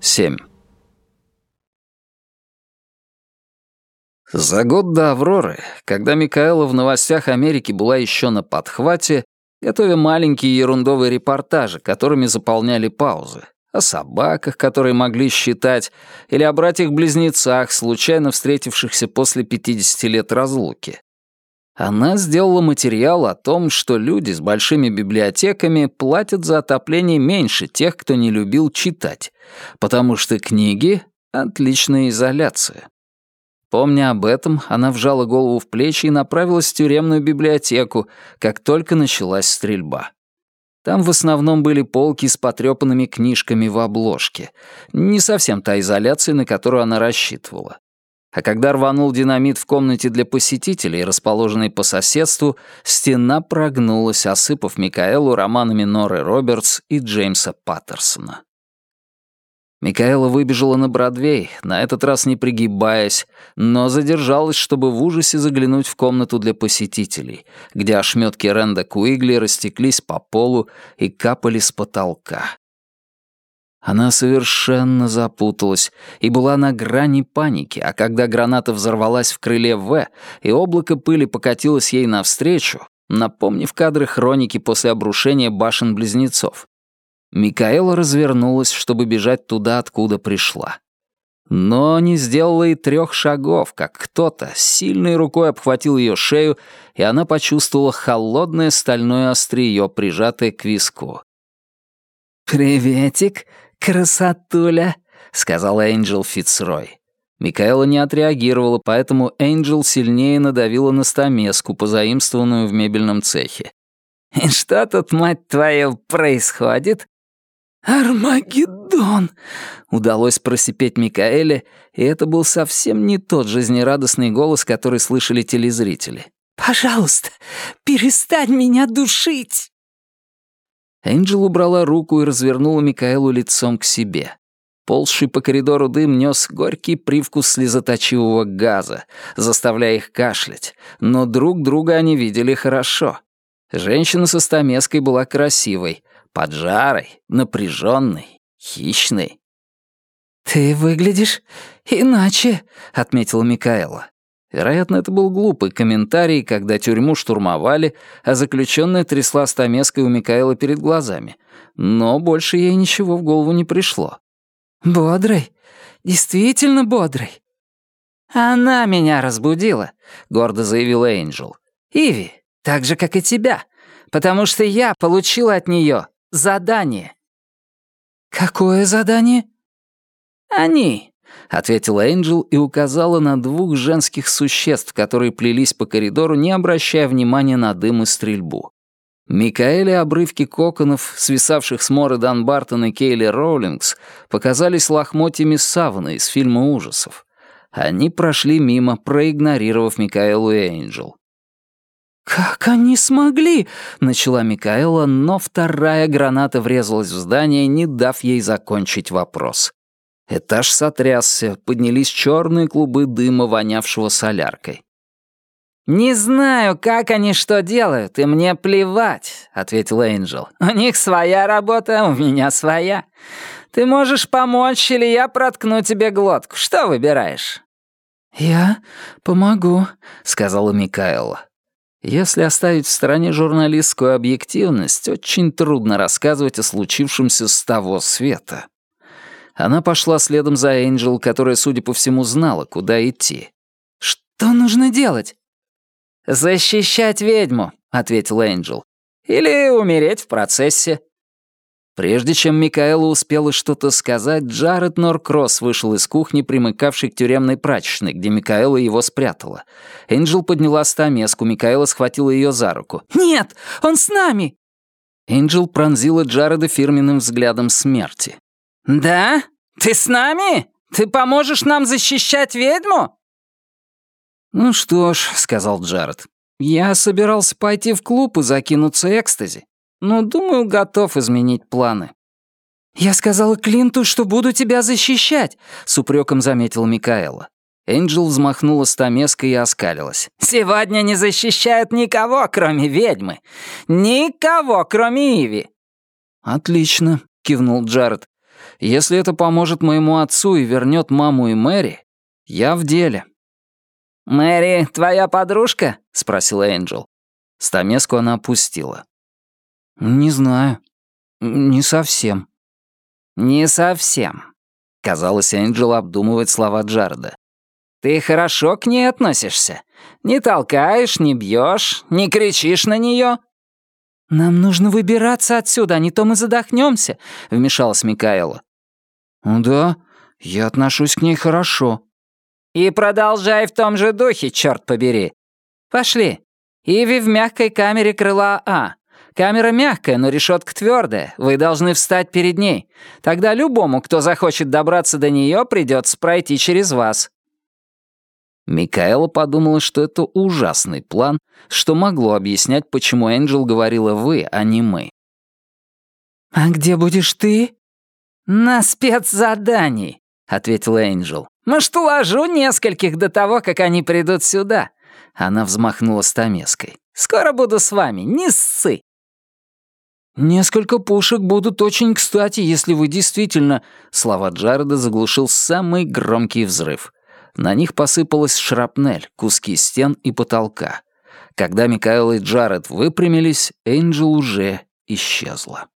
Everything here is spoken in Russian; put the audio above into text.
Семь. За год до «Авроры», когда Микаэла в новостях Америки была еще на подхвате, готовя маленькие ерундовые репортажи, которыми заполняли паузы, о собаках, которые могли считать, или о братьях-близнецах, случайно встретившихся после 50 лет разлуки. Она сделала материал о том, что люди с большими библиотеками платят за отопление меньше тех, кто не любил читать, потому что книги — отличная изоляция. Помня об этом, она вжала голову в плечи и направилась в тюремную библиотеку, как только началась стрельба. Там в основном были полки с потрёпанными книжками в обложке. Не совсем та изоляция, на которую она рассчитывала. А когда рванул динамит в комнате для посетителей, расположенной по соседству, стена прогнулась, осыпав Микаэлу романами Норы Робертс и Джеймса Паттерсона. Микаэла выбежала на Бродвей, на этот раз не пригибаясь, но задержалась, чтобы в ужасе заглянуть в комнату для посетителей, где ошметки Ренда Куигли растеклись по полу и капали с потолка. Она совершенно запуталась и была на грани паники, а когда граната взорвалась в крыле В, и облако пыли покатилось ей навстречу, напомнив кадры хроники после обрушения башен-близнецов, Микаэла развернулась, чтобы бежать туда, откуда пришла. Но не сделала и трех шагов, как кто-то сильной рукой обхватил ее шею, и она почувствовала холодное стальное острие, прижатое к виску. «Приветик, красотуля», — сказала Энджел Фицрой. Микаэла не отреагировала, поэтому Энджел сильнее надавила на стамеску, позаимствованную в мебельном цехе. «И что тут, мать твою, происходит?» «Армагеддон!» — удалось просипеть Микаэле, и это был совсем не тот жизнерадостный голос, который слышали телезрители. «Пожалуйста, перестань меня душить!» Энджел убрала руку и развернула Микаэлу лицом к себе. Ползший по коридору дым нес горький привкус слезоточивого газа, заставляя их кашлять, но друг друга они видели хорошо. Женщина со стамеской была красивой, поджарой, напряженной, хищной. «Ты выглядишь иначе», — отметила Микаэла. Вероятно, это был глупый комментарий, когда тюрьму штурмовали, а заключенная трясла стамеской у Микаэла перед глазами. Но больше ей ничего в голову не пришло. «Бодрый? Действительно бодрый?» «Она меня разбудила», — гордо заявила Энджел. «Иви, так же, как и тебя, потому что я получила от нее задание». «Какое задание?» «Они», — ответила Энджел и указала на двух женских существ, которые плелись по коридору, не обращая внимания на дым и стрельбу. Микаэль и обрывки коконов, свисавших с Моры Данбартон и Кейли Роулингс, показались лохмотьями савана из фильма ужасов. Они прошли мимо, проигнорировав Микаэлу и Энджел. «Как они смогли?» — начала Микаэла, но вторая граната врезалась в здание, не дав ей закончить вопрос. Этаж сотрясся, поднялись черные клубы дыма, вонявшего соляркой. «Не знаю, как они что делают, и мне плевать», — ответил Энджел. «У них своя работа, у меня своя. Ты можешь помочь, или я проткну тебе глотку. Что выбираешь?» «Я помогу», — сказала Микаэла. Если оставить в стороне журналистскую объективность, очень трудно рассказывать о случившемся с того света. Она пошла следом за Энджел, которая, судя по всему, знала, куда идти. «Что нужно делать?» «Защищать ведьму», — ответил Энджел. «Или умереть в процессе». Прежде чем Микаэла успела что-то сказать, Джаред Норкросс вышел из кухни, примыкавшей к тюремной прачечной, где Микаэла его спрятала. Энджел подняла стамеску, Микаэла схватила ее за руку. «Нет, он с нами!» Энджел пронзила Джареда фирменным взглядом смерти. «Да? Ты с нами? Ты поможешь нам защищать ведьму?» «Ну что ж», — сказал Джаред, — «я собирался пойти в клуб и закинуться экстази но, думаю, готов изменить планы». «Я сказала Клинту, что буду тебя защищать», — с упреком заметила Микаэла. Энджел взмахнула стамеской и оскалилась. «Сегодня не защищают никого, кроме ведьмы. Никого, кроме Иви». «Отлично», — кивнул Джаред. «Если это поможет моему отцу и вернет маму и Мэри, я в деле». «Мэри твоя подружка?» — спросила Энджел. Стамеску она опустила. «Не знаю. Не совсем». «Не совсем», — казалось, Энджел обдумывает слова Джареда. «Ты хорошо к ней относишься? Не толкаешь, не бьешь, не кричишь на нее?» «Нам нужно выбираться отсюда, а не то мы задохнемся», — вмешалась Микаэла. «Да, я отношусь к ней хорошо». «И продолжай в том же духе, черт побери. Пошли. Иви в мягкой камере крыла А. Камера мягкая, но решетка твердая. Вы должны встать перед ней. Тогда любому, кто захочет добраться до нее, придется пройти через вас. Микаэла подумала, что это ужасный план, что могло объяснять, почему Энджел говорила «вы», а не «мы». «А где будешь ты?» «На спецзадании», — ответила Энджел. «Может, уложу нескольких до того, как они придут сюда». Она взмахнула стамеской. «Скоро буду с вами, не ссы!» «Несколько пушек будут очень кстати, если вы действительно...» Слова Джареда заглушил самый громкий взрыв. На них посыпалась шрапнель, куски стен и потолка. Когда Микаэл и Джаред выпрямились, Энджел уже исчезла.